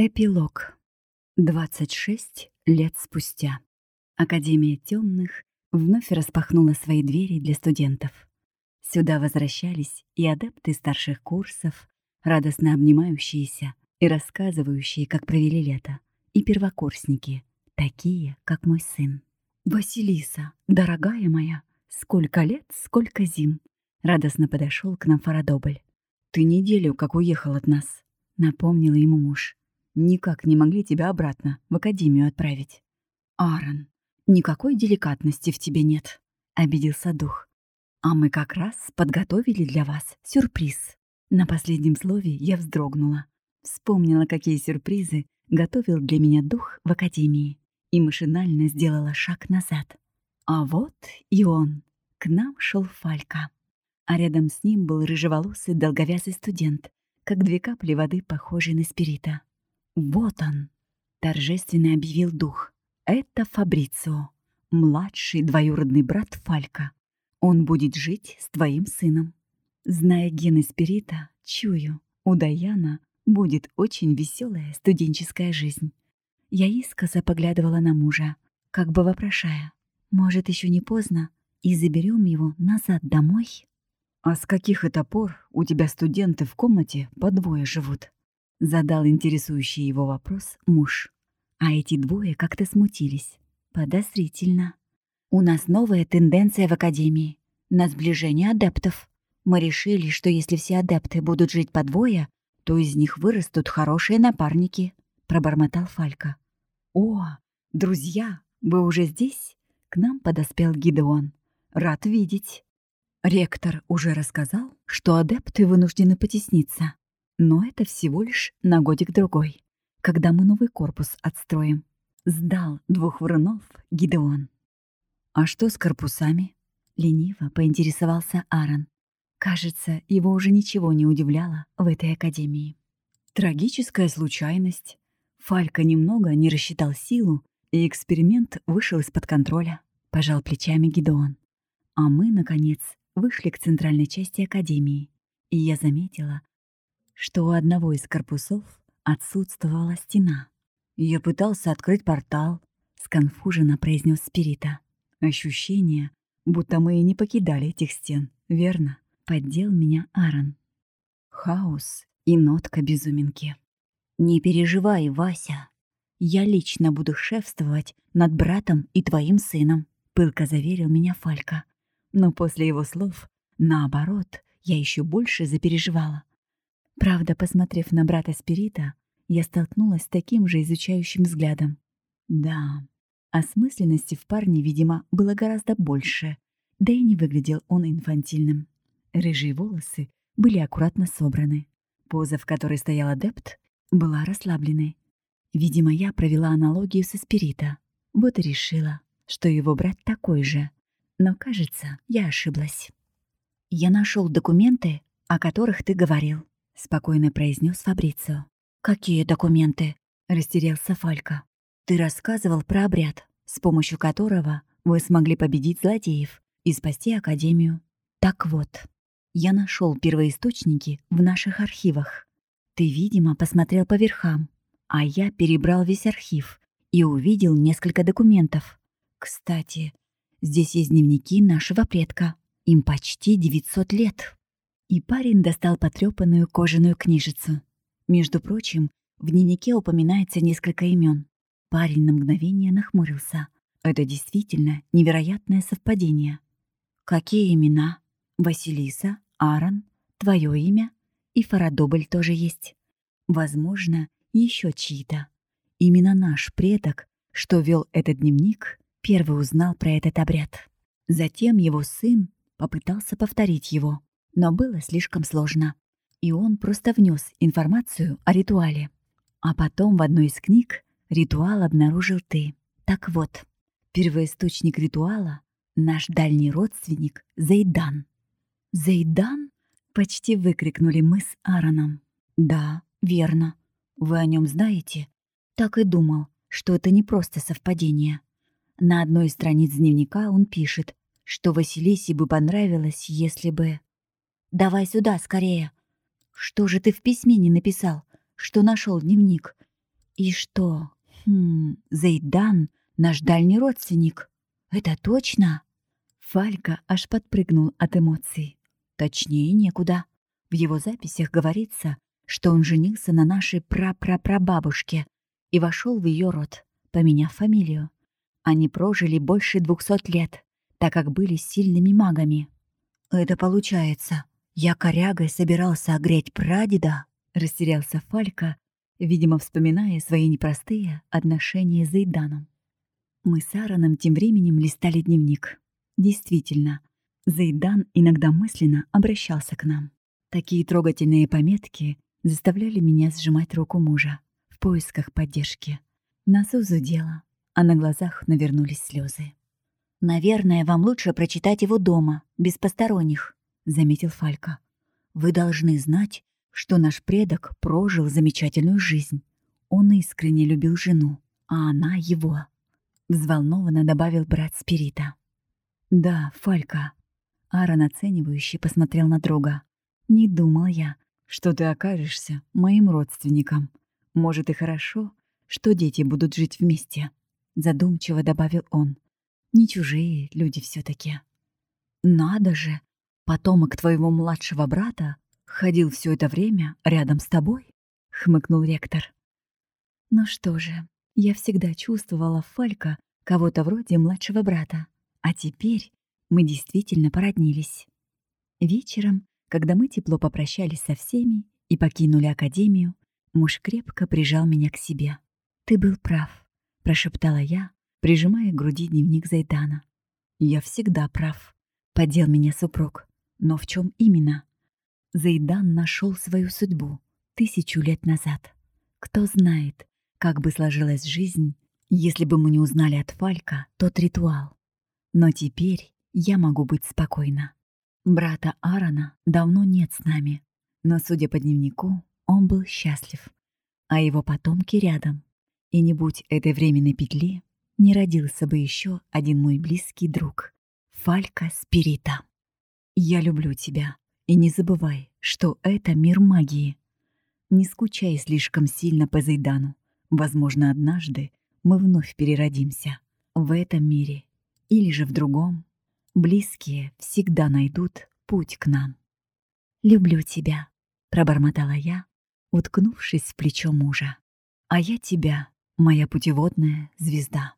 Эпилог. 26 лет спустя. Академия темных вновь распахнула свои двери для студентов. Сюда возвращались и адепты старших курсов, радостно обнимающиеся и рассказывающие, как провели лето, и первокурсники, такие, как мой сын. «Василиса, дорогая моя, сколько лет, сколько зим!» Радостно подошел к нам Фарадобль. «Ты неделю как уехал от нас», — напомнил ему муж. Никак не могли тебя обратно в академию отправить. Аарон, никакой деликатности в тебе нет, обиделся дух. А мы как раз подготовили для вас сюрприз. На последнем слове я вздрогнула. Вспомнила, какие сюрпризы готовил для меня дух в академии и машинально сделала шаг назад. А вот и он. К нам шел Фалька. А рядом с ним был рыжеволосый долговязый студент, как две капли воды, похожие на спирита. «Вот он!» — торжественно объявил дух. «Это Фабрицио, младший двоюродный брат Фалька. Он будет жить с твоим сыном. Зная гены спирита, чую, у Даяна будет очень веселая студенческая жизнь». Я искоса поглядывала на мужа, как бы вопрошая, «Может, еще не поздно, и заберем его назад домой?» «А с каких это пор у тебя студенты в комнате по двое живут?» Задал интересующий его вопрос муж. А эти двое как-то смутились. Подозрительно. У нас новая тенденция в Академии. На сближение адептов. Мы решили, что если все адепты будут жить по двое, то из них вырастут хорошие напарники, пробормотал Фалька. О, друзья, вы уже здесь? К нам подоспел Гидеон. Рад видеть. Ректор уже рассказал, что адепты вынуждены потесниться. Но это всего лишь на годик-другой, когда мы новый корпус отстроим. Сдал двух врунов Гидеон. «А что с корпусами?» — лениво поинтересовался Аарон. Кажется, его уже ничего не удивляло в этой академии. Трагическая случайность. Фалька немного не рассчитал силу, и эксперимент вышел из-под контроля, пожал плечами Гидеон. А мы, наконец, вышли к центральной части академии, и я заметила, что у одного из корпусов отсутствовала стена. Я пытался открыть портал, сконфуженно произнес Спирита. Ощущение, будто мы и не покидали этих стен, верно? Поддел меня Аарон. Хаос и нотка безуминки. «Не переживай, Вася. Я лично буду шефствовать над братом и твоим сыном», — пылко заверил меня Фалька. Но после его слов, наоборот, я еще больше запереживала. Правда, посмотрев на брата Спирита, я столкнулась с таким же изучающим взглядом. Да, осмысленности в парне, видимо, было гораздо больше, да и не выглядел он инфантильным. Рыжие волосы были аккуратно собраны. Поза, в которой стоял адепт, была расслабленной. Видимо, я провела аналогию со Спирита. Вот и решила, что его брат такой же. Но, кажется, я ошиблась. «Я нашел документы, о которых ты говорил», — спокойно произнес Фабрицио. «Какие документы?» — растерялся Фалька. «Ты рассказывал про обряд, с помощью которого вы смогли победить злодеев и спасти Академию. Так вот, я нашел первоисточники в наших архивах. Ты, видимо, посмотрел по верхам, а я перебрал весь архив и увидел несколько документов. Кстати, здесь есть дневники нашего предка. Им почти 900 лет». И парень достал потрепанную кожаную книжицу. Между прочим, в дневнике упоминается несколько имен. Парень на мгновение нахмурился. Это действительно невероятное совпадение. Какие имена? Василиса, Аарон, твое имя и Фарадобль тоже есть. Возможно, еще чьи-то. Именно наш предок, что вел этот дневник, первый узнал про этот обряд. Затем его сын попытался повторить его но было слишком сложно. И он просто внес информацию о ритуале. А потом в одной из книг ритуал обнаружил ты. Так вот, первоисточник ритуала — наш дальний родственник Зайдан. «Зайдан?» — почти выкрикнули мы с Аароном. «Да, верно. Вы о нем знаете?» Так и думал, что это не просто совпадение. На одной из страниц дневника он пишет, что Василисе бы понравилось, если бы... Давай сюда, скорее. Что же ты в письме не написал, что нашел дневник? И что? Хм, Зайдан — наш дальний родственник. Это точно? Фалька аж подпрыгнул от эмоций. Точнее некуда. В его записях говорится, что он женился на нашей прапрапрабабушке и вошел в ее род, поменяв фамилию. Они прожили больше двухсот лет, так как были сильными магами. «Это получается, я корягой собирался огреть прадеда?» — растерялся Фалька, видимо, вспоминая свои непростые отношения с Зайданом. Мы с Аароном тем временем листали дневник. Действительно, Зайдан иногда мысленно обращался к нам. Такие трогательные пометки заставляли меня сжимать руку мужа в поисках поддержки. Носу зудело, а на глазах навернулись слезы. «Наверное, вам лучше прочитать его дома, без посторонних», — заметил Фалька. «Вы должны знать, что наш предок прожил замечательную жизнь. Он искренне любил жену, а она его», — взволнованно добавил брат Спирита. «Да, Фалька». Аарон оценивающе посмотрел на друга. «Не думал я, что ты окажешься моим родственником. Может, и хорошо, что дети будут жить вместе», — задумчиво добавил он. Не чужие люди все таки Надо же, потомок твоего младшего брата ходил все это время рядом с тобой, хмыкнул ректор. Ну что же, я всегда чувствовала Фалька кого-то вроде младшего брата, а теперь мы действительно породнились. Вечером, когда мы тепло попрощались со всеми и покинули академию, муж крепко прижал меня к себе. «Ты был прав», — прошептала я, прижимая к груди дневник Зайдана. «Я всегда прав», — поддел меня супруг. «Но в чем именно?» Зайдан нашел свою судьбу тысячу лет назад. Кто знает, как бы сложилась жизнь, если бы мы не узнали от Фалька тот ритуал. Но теперь я могу быть спокойна. Брата Аарона давно нет с нами, но, судя по дневнику, он был счастлив, а его потомки рядом. И не будь этой временной петли, не родился бы еще один мой близкий друг — Фалька Спирита. Я люблю тебя, и не забывай, что это мир магии. Не скучай слишком сильно по Зайдану. Возможно, однажды мы вновь переродимся. В этом мире или же в другом. Близкие всегда найдут путь к нам. «Люблю тебя», — пробормотала я, уткнувшись в плечо мужа. «А я тебя, моя путеводная звезда».